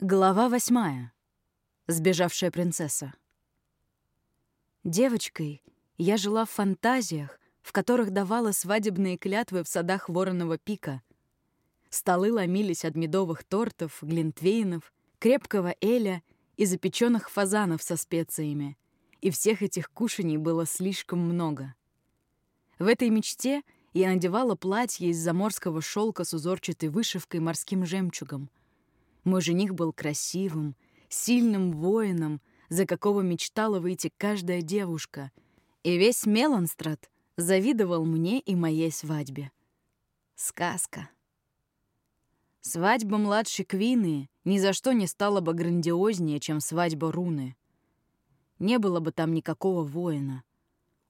Глава восьмая. Сбежавшая принцесса. Девочкой я жила в фантазиях, в которых давала свадебные клятвы в садах Вороного пика. Столы ломились от медовых тортов, глинтвейнов, крепкого эля и запеченных фазанов со специями. И всех этих кушаний было слишком много. В этой мечте я надевала платье из заморского шелка с узорчатой вышивкой морским жемчугом — мой жених был красивым, сильным воином, за какого мечтала выйти каждая девушка. И весь Меланстрат завидовал мне и моей свадьбе. Сказка. Свадьба младшей Квины ни за что не стала бы грандиознее, чем свадьба Руны. Не было бы там никакого воина.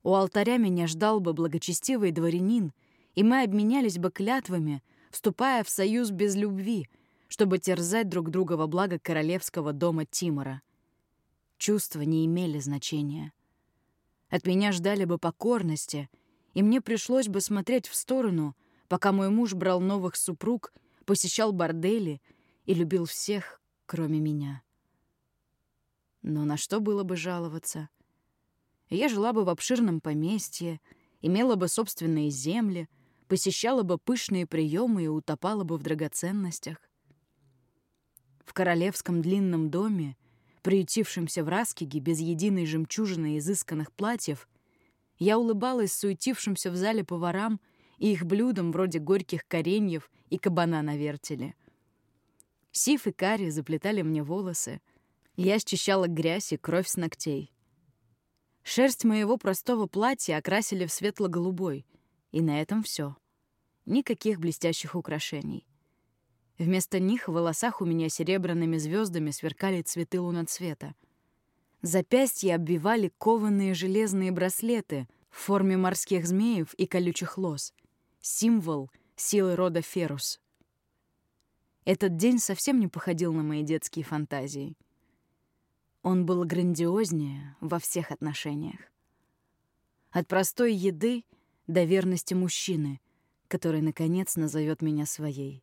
У алтаря меня ждал бы благочестивый дворянин, и мы обменялись бы клятвами, вступая в союз без любви — чтобы терзать друг друга во благо королевского дома Тимора. Чувства не имели значения. От меня ждали бы покорности, и мне пришлось бы смотреть в сторону, пока мой муж брал новых супруг, посещал бордели и любил всех, кроме меня. Но на что было бы жаловаться? Я жила бы в обширном поместье, имела бы собственные земли, посещала бы пышные приемы и утопала бы в драгоценностях. В королевском длинном доме, приютившемся в Раскиге без единой жемчужины изысканных платьев, я улыбалась суетившимся в зале поварам и их блюдам вроде горьких кореньев и кабана на вертеле. Сиф и Кари заплетали мне волосы. Я счищала грязь и кровь с ногтей. Шерсть моего простого платья окрасили в светло-голубой, и на этом все. Никаких блестящих украшений. Вместо них в волосах у меня серебряными звездами сверкали цветы луноцвета. Запястья обвивали кованые железные браслеты в форме морских змеев и колючих лос. Символ силы рода Ферус. Этот день совсем не походил на мои детские фантазии. Он был грандиознее во всех отношениях. От простой еды до верности мужчины, который, наконец, назовет меня своей.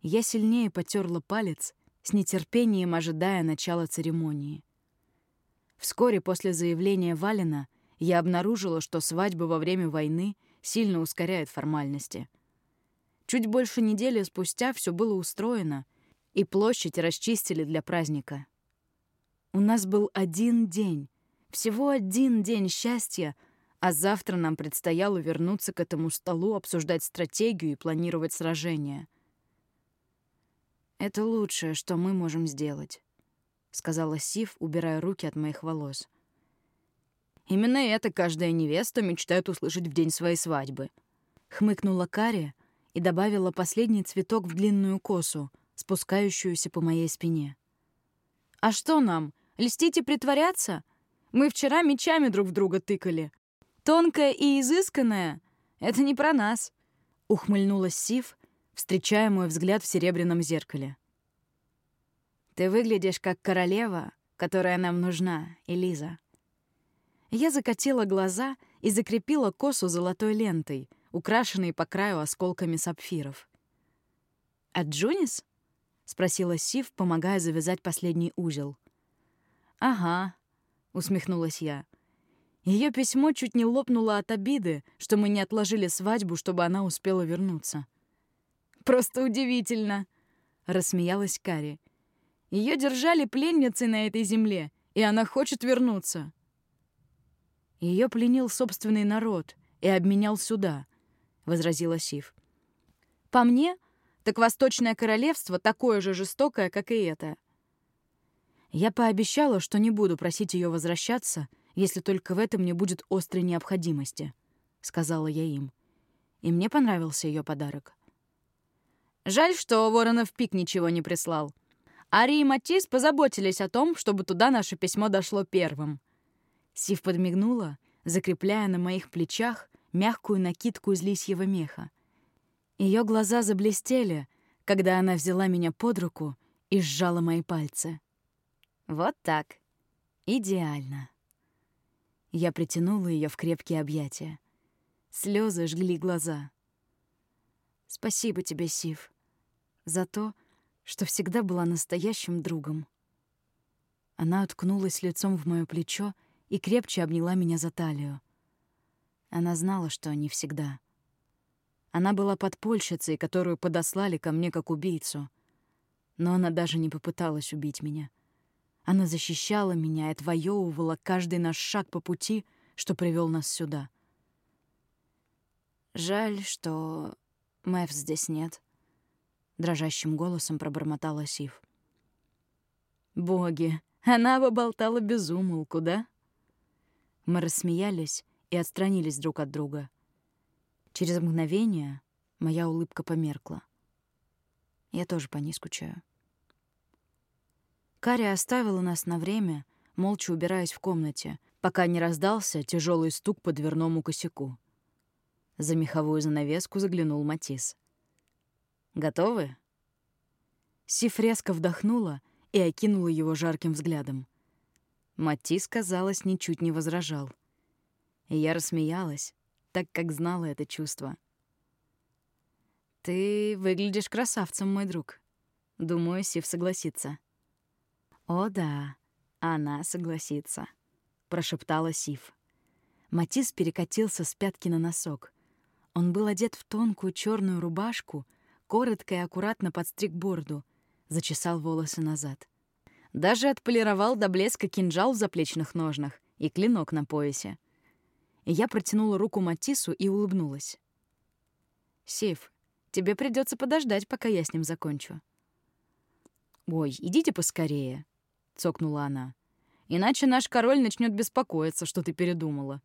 Я сильнее потерла палец, с нетерпением ожидая начала церемонии. Вскоре после заявления Валина я обнаружила, что свадьба во время войны сильно ускоряет формальности. Чуть больше недели спустя все было устроено, и площадь расчистили для праздника. У нас был один день, всего один день счастья, а завтра нам предстояло вернуться к этому столу, обсуждать стратегию и планировать сражения — «Это лучшее, что мы можем сделать», — сказала Сив, убирая руки от моих волос. «Именно это каждая невеста мечтает услышать в день своей свадьбы», — хмыкнула Кария и добавила последний цветок в длинную косу, спускающуюся по моей спине. «А что нам, льстить и притворяться? Мы вчера мечами друг в друга тыкали. Тонкое и изысканное — это не про нас», — ухмыльнулась Сив, встречая мой взгляд в серебряном зеркале. «Ты выглядишь как королева, которая нам нужна, Элиза». Я закатила глаза и закрепила косу золотой лентой, украшенной по краю осколками сапфиров. «От Джунис?» — спросила Сив, помогая завязать последний узел. «Ага», — усмехнулась я. Ее письмо чуть не лопнуло от обиды, что мы не отложили свадьбу, чтобы она успела вернуться. Просто удивительно!» — рассмеялась Кари. Ее держали пленницей на этой земле, и она хочет вернуться». Ее пленил собственный народ и обменял сюда», — возразила Сив. «По мне, так Восточное Королевство такое же жестокое, как и это». Я пообещала, что не буду просить ее возвращаться, если только в этом не будет острой необходимости, — сказала я им. И мне понравился ее подарок. Жаль, что Воронов Пик ничего не прислал. Ари и Матис позаботились о том, чтобы туда наше письмо дошло первым. Сив подмигнула, закрепляя на моих плечах мягкую накидку из лисьего меха. Ее глаза заблестели, когда она взяла меня под руку и сжала мои пальцы. Вот так. Идеально. Я притянула ее в крепкие объятия. Слезы жгли глаза. «Спасибо тебе, Сив», за то, что всегда была настоящим другом. Она уткнулась лицом в моё плечо и крепче обняла меня за талию. Она знала, что не всегда. Она была подпольщицей, которую подослали ко мне как убийцу. Но она даже не попыталась убить меня. Она защищала меня и отвоевывала каждый наш шаг по пути, что привел нас сюда. «Жаль, что Мэвс здесь нет», — дрожащим голосом пробормотала Сив. «Боги, она бы болтала без умолку, да?» Мы рассмеялись и отстранились друг от друга. Через мгновение моя улыбка померкла. Я тоже по ней скучаю. Каря оставила нас на время, молча убираясь в комнате, пока не раздался тяжелый стук по дверному косяку. За меховую занавеску заглянул Матис. «Готовы?» Сиф резко вдохнула и окинула его жарким взглядом. Матис, казалось, ничуть не возражал. И я рассмеялась, так как знала это чувство. «Ты выглядишь красавцем, мой друг». Думаю, Сив согласится. «О да, она согласится», — прошептала Сив. Матис перекатился с пятки на носок. Он был одет в тонкую черную рубашку, коротко и аккуратно подстриг бороду, зачесал волосы назад. Даже отполировал до блеска кинжал в заплечных ножнах и клинок на поясе. Я протянула руку Матису и улыбнулась. «Сейф, тебе придется подождать, пока я с ним закончу». «Ой, идите поскорее», — цокнула она. «Иначе наш король начнет беспокоиться, что ты передумала».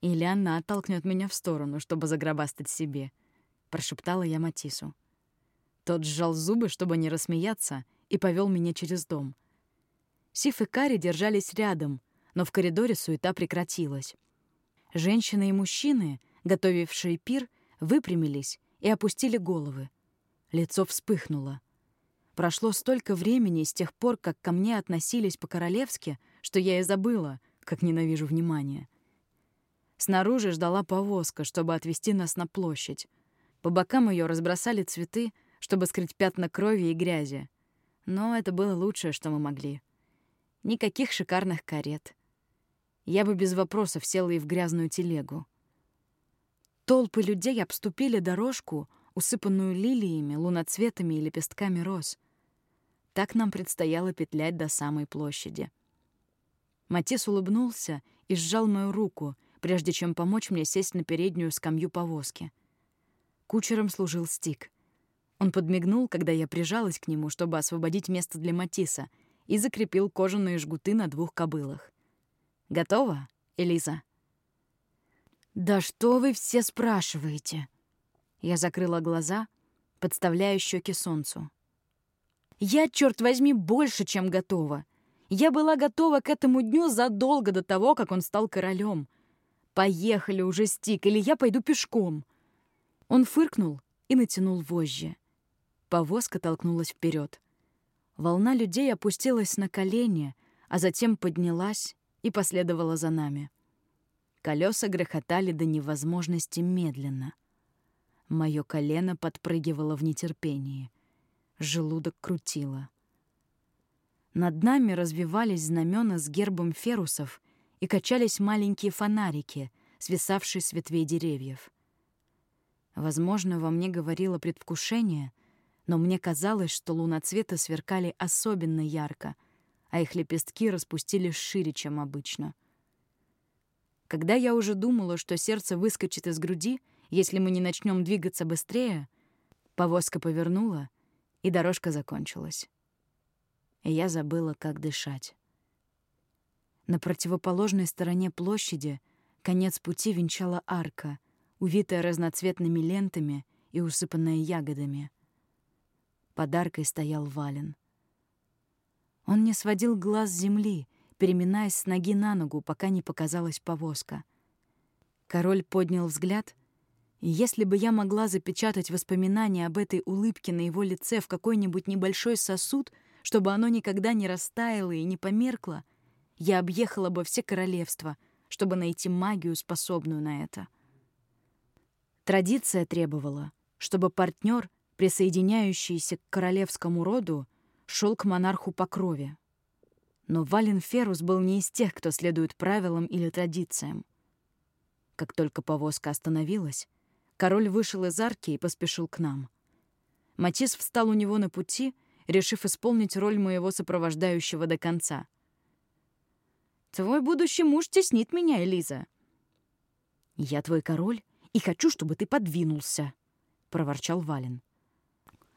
«Или она оттолкнет меня в сторону, чтобы загробастать себе», — прошептала я Матису. Тот сжал зубы, чтобы не рассмеяться, и повел меня через дом. Сиф и Кари держались рядом, но в коридоре суета прекратилась. Женщины и мужчины, готовившие пир, выпрямились и опустили головы. Лицо вспыхнуло. Прошло столько времени с тех пор, как ко мне относились по-королевски, что я и забыла, как ненавижу внимание. Снаружи ждала повозка, чтобы отвезти нас на площадь. По бокам ее разбросали цветы, чтобы скрыть пятна крови и грязи. Но это было лучшее, что мы могли. Никаких шикарных карет я бы без вопросов села и в грязную телегу. Толпы людей обступили дорожку, усыпанную лилиями, луноцветами и лепестками роз. Так нам предстояло петлять до самой площади. Матис улыбнулся и сжал мою руку, прежде чем помочь мне сесть на переднюю скамью повозки. Кучером служил Стик. Он подмигнул, когда я прижалась к нему, чтобы освободить место для Матиса, и закрепил кожаные жгуты на двух кобылах. Готова, Элиза?» «Да что вы все спрашиваете?» Я закрыла глаза, подставляя щеки солнцу. «Я, черт возьми, больше, чем готова. Я была готова к этому дню задолго до того, как он стал королем. Поехали уже, Стик, или я пойду пешком». Он фыркнул и натянул вожжи. Повозка толкнулась вперед. Волна людей опустилась на колени, а затем поднялась и последовала за нами. Колеса грохотали до невозможности медленно. Моё колено подпрыгивало в нетерпении. Желудок крутило. Над нами развивались знамена с гербом ферусов и качались маленькие фонарики, свисавшие с ветвей деревьев. Возможно, во мне говорило предвкушение, но мне казалось, что луноцветы сверкали особенно ярко — а их лепестки распустились шире, чем обычно. Когда я уже думала, что сердце выскочит из груди, если мы не начнем двигаться быстрее, повозка повернула, и дорожка закончилась. И я забыла, как дышать. На противоположной стороне площади конец пути венчала арка, увитая разноцветными лентами и усыпанная ягодами. Под аркой стоял вален — он не сводил глаз с земли, переминаясь с ноги на ногу, пока не показалась повозка. Король поднял взгляд, и если бы я могла запечатать воспоминания об этой улыбке на его лице в какой-нибудь небольшой сосуд, чтобы оно никогда не растаяло и не померкло, я объехала бы все королевства, чтобы найти магию, способную на это. Традиция требовала, чтобы партнер присоединяющийся к королевскому роду, шел к монарху по крови. Но Вален Ферус был не из тех, кто следует правилам или традициям. Как только повозка остановилась, король вышел из арки и поспешил к нам. Матис встал у него на пути, решив исполнить роль моего сопровождающего до конца. «Твой будущий муж теснит меня, Элиза». «Я твой король и хочу, чтобы ты подвинулся», — проворчал Вален.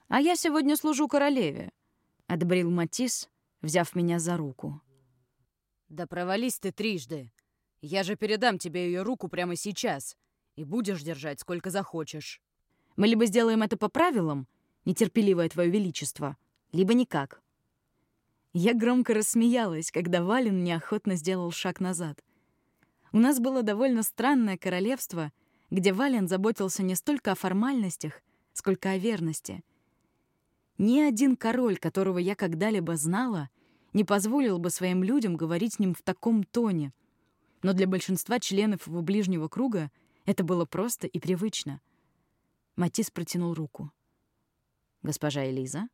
«А я сегодня служу королеве», — одобрил Матис, взяв меня за руку. «Да провались ты трижды. Я же передам тебе ее руку прямо сейчас, и будешь держать сколько захочешь». «Мы либо сделаем это по правилам, нетерпеливое твое величество, либо никак». Я громко рассмеялась, когда Вален неохотно сделал шаг назад. У нас было довольно странное королевство, где Вален заботился не столько о формальностях, сколько о верности — ни один король, которого я когда-либо знала, не позволил бы своим людям говорить с ним в таком тоне. Но для большинства членов его ближнего круга это было просто и привычно. Матис протянул руку. «Госпожа Элиза?»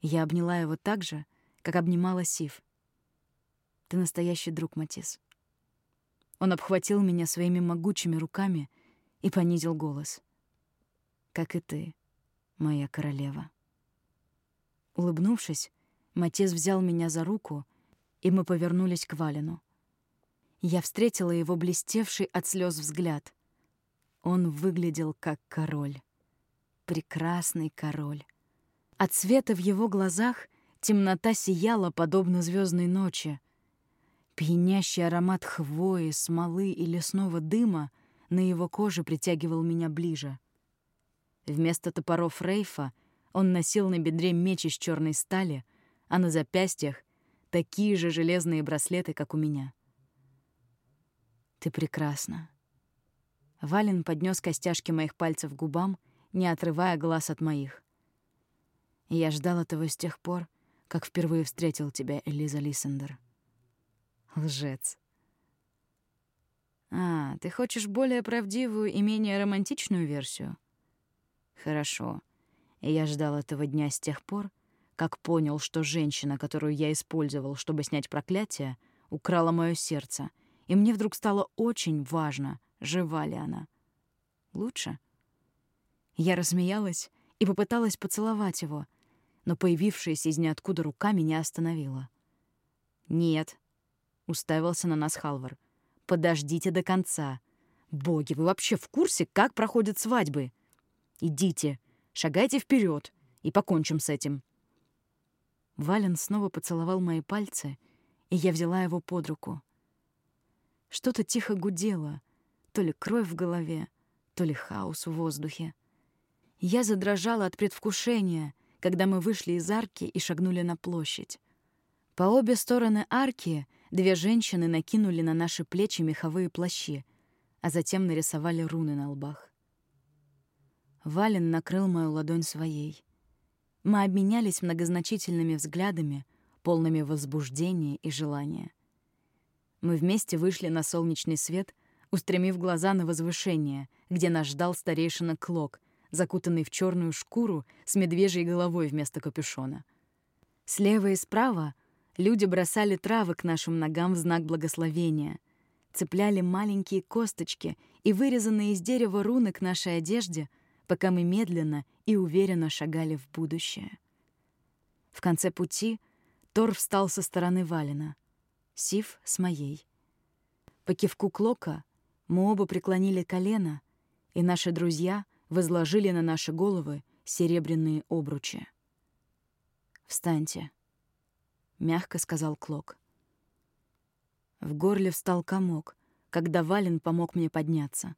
Я обняла его так же, как обнимала Сив. «Ты настоящий друг, Матис». Он обхватил меня своими могучими руками и понизил голос. «Как и ты» моя королева. Улыбнувшись, Матес взял меня за руку, и мы повернулись к Валину. Я встретила его блестевший от слез взгляд. Он выглядел как король. Прекрасный король. От света в его глазах темнота сияла, подобно звездной ночи. Пьянящий аромат хвои, смолы и лесного дыма на его коже притягивал меня ближе. Вместо топоров Рейфа он носил на бедре меч из черной стали, а на запястьях — такие же железные браслеты, как у меня. «Ты прекрасна». Вален поднес костяшки моих пальцев к губам, не отрывая глаз от моих. «Я ждал этого с тех пор, как впервые встретил тебя, Элиза Лиссендер». «Лжец». «А, ты хочешь более правдивую и менее романтичную версию?» Хорошо. Я ждал этого дня с тех пор, как понял, что женщина, которую я использовал, чтобы снять проклятие, украла мое сердце, и мне вдруг стало очень важно, жива ли она. Лучше? Я рассмеялась и попыталась поцеловать его, но появившаяся из ниоткуда рука меня остановила. «Нет», — уставился на нас Халвар, — «подождите до конца. Боги, вы вообще в курсе, как проходят свадьбы?» Идите, шагайте вперед и покончим с этим». Вален снова поцеловал мои пальцы, и я взяла его под руку. Что-то тихо гудело, то ли кровь в голове, то ли хаос в воздухе. Я задрожала от предвкушения, когда мы вышли из арки и шагнули на площадь. По обе стороны арки две женщины накинули на наши плечи меховые плащи, а затем нарисовали руны на лбах. Вален накрыл мою ладонь своей. Мы обменялись многозначительными взглядами, полными возбуждения и желания. Мы вместе вышли на солнечный свет, устремив глаза на возвышение, где нас ждал старейшина Клок, закутанный в черную шкуру с медвежьей головой вместо капюшона. Слева и справа люди бросали травы к нашим ногам в знак благословения, цепляли маленькие косточки и вырезанные из дерева руны к нашей одежде — пока мы медленно и уверенно шагали в будущее. В конце пути Тор встал со стороны Валина, Сив — с моей. По кивку Клока мы оба преклонили колено, и наши друзья возложили на наши головы серебряные обручи. «Встаньте», — мягко сказал Клок. В горле встал комок, когда Вален помог мне подняться.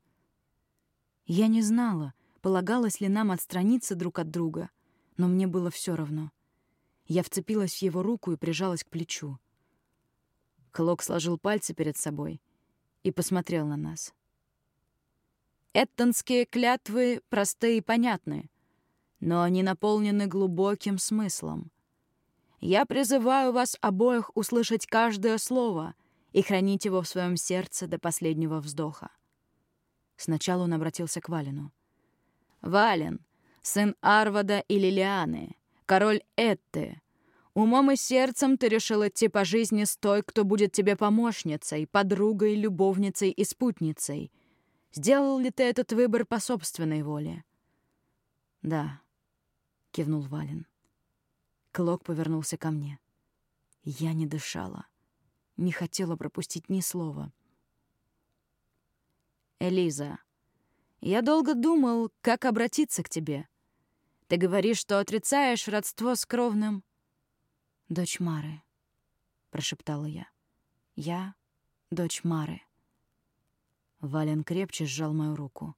Я не знала, полагалось ли нам отстраниться друг от друга, но мне было все равно. Я вцепилась в его руку и прижалась к плечу. Клок сложил пальцы перед собой и посмотрел на нас. «Эттонские клятвы просты и понятны, но они наполнены глубоким смыслом. Я призываю вас обоих услышать каждое слово и хранить его в своем сердце до последнего вздоха». Сначала он обратился к Валину. Вален, сын Арвада и Лилианы, король Этты. Умом и сердцем ты решил идти по жизни с той, кто будет тебе помощницей, подругой, любовницей и спутницей. Сделал ли ты этот выбор по собственной воле? Да, кивнул Вален. Клок повернулся ко мне. Я не дышала. Не хотела пропустить ни слова. «Элиза, я долго думал, как обратиться к тебе. Ты говоришь, что отрицаешь родство с кровным...» «Дочь Мары», — прошептала я. «Я дочь Мары». Вален крепче сжал мою руку.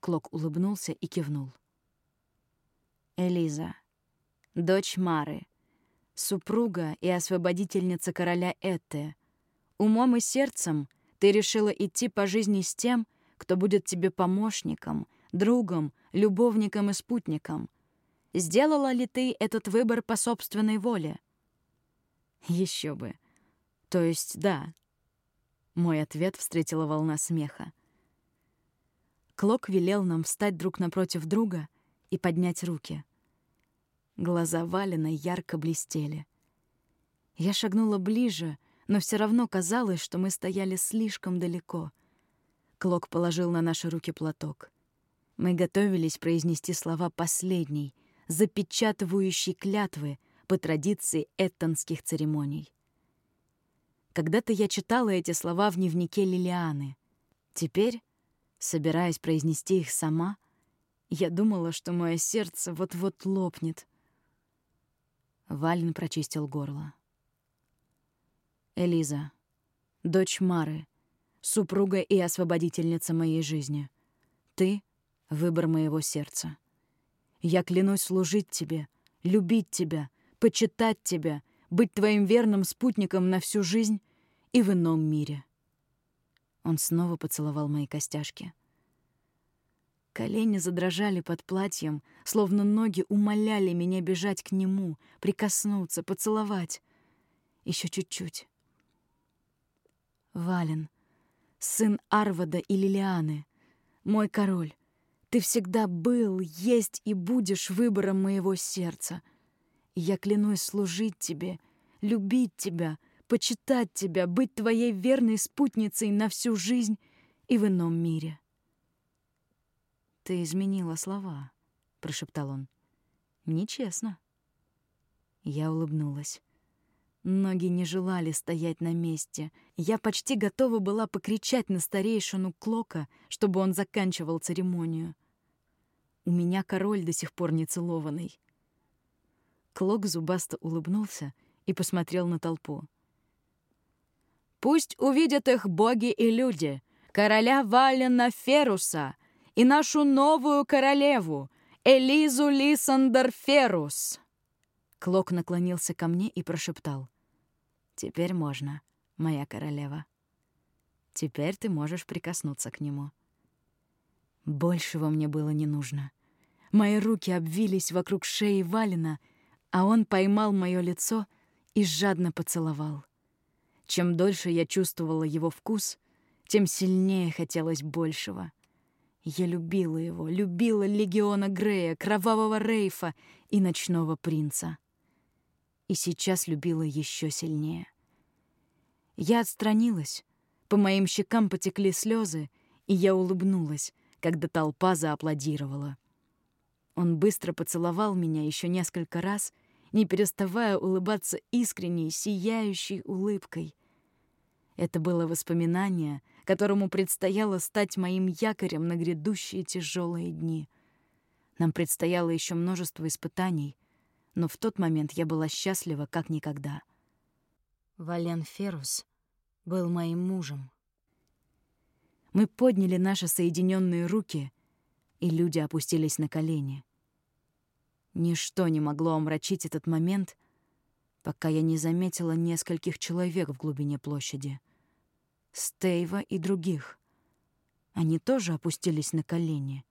Клок улыбнулся и кивнул. «Элиза, дочь Мары, супруга и освободительница короля Этте, умом и сердцем ты решила идти по жизни с тем, кто будет тебе помощником, другом, любовником и спутником. Сделала ли ты этот выбор по собственной воле? Еще бы. То есть да. Мой ответ встретила волна смеха. Клок велел нам встать друг напротив друга и поднять руки. Глаза Валина ярко блестели. Я шагнула ближе, но все равно казалось, что мы стояли слишком далеко. Клок положил на наши руки платок. Мы готовились произнести слова последней, запечатывающей клятвы по традиции эттонских церемоний. Когда-то я читала эти слова в дневнике Лилианы. Теперь, собираясь произнести их сама, я думала, что мое сердце вот-вот лопнет — Вален прочистил горло. Элиза, дочь Мары, супруга и освободительница моей жизни. Ты — выбор моего сердца. Я клянусь служить тебе, любить тебя, почитать тебя, быть твоим верным спутником на всю жизнь и в ином мире. Он снова поцеловал мои костяшки. Колени задрожали под платьем, словно ноги умоляли меня бежать к нему, прикоснуться, поцеловать. Еще чуть-чуть. Вален, сын Арвада и Лилианы, мой король, ты всегда был, есть и будешь выбором моего сердца. Я клянусь служить тебе, любить тебя, почитать тебя, быть твоей верной спутницей на всю жизнь и в ином мире. «Ты изменила слова», — прошептал он. «Нечестно». Я улыбнулась. Ноги не желали стоять на месте. Я почти готова была покричать на старейшину Клока, чтобы он заканчивал церемонию. У меня король до сих пор не целованный. Клок зубасто улыбнулся и посмотрел на толпу. «Пусть увидят их боги и люди, короля Валена Феруса, и нашу новую королеву, Элизу Лисандерферус!» Клок наклонился ко мне и прошептал. «Теперь можно, моя королева. Теперь ты можешь прикоснуться к нему». Большего мне было не нужно. Мои руки обвились вокруг шеи Валина, а он поймал мое лицо и жадно поцеловал. Чем дольше я чувствовала его вкус, тем сильнее хотелось большего — я любила его, любила Легиона Грея, Кровавого Рейфа и Ночного Принца. И сейчас любила еще сильнее. Я отстранилась, по моим щекам потекли слезы, и я улыбнулась, когда толпа зааплодировала. Он быстро поцеловал меня еще несколько раз, не переставая улыбаться искренней, сияющей улыбкой. Это было воспоминание — которому предстояло стать моим якорем на грядущие тяжелые дни. Нам предстояло еще множество испытаний, но в тот момент я была счастлива как никогда. Вален Ферус был моим мужем. Мы подняли наши соединенные руки, и люди опустились на колени. Ничто не могло омрачить этот момент, пока я не заметила нескольких человек в глубине площади — Стейва и других. Они тоже опустились на колени.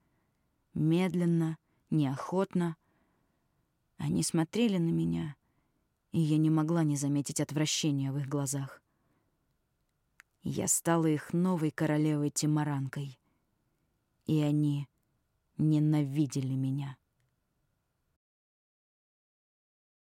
Медленно, неохотно. Они смотрели на меня, и я не могла не заметить отвращения в их глазах. Я стала их новой королевой Тимаранкой. И они ненавидели меня.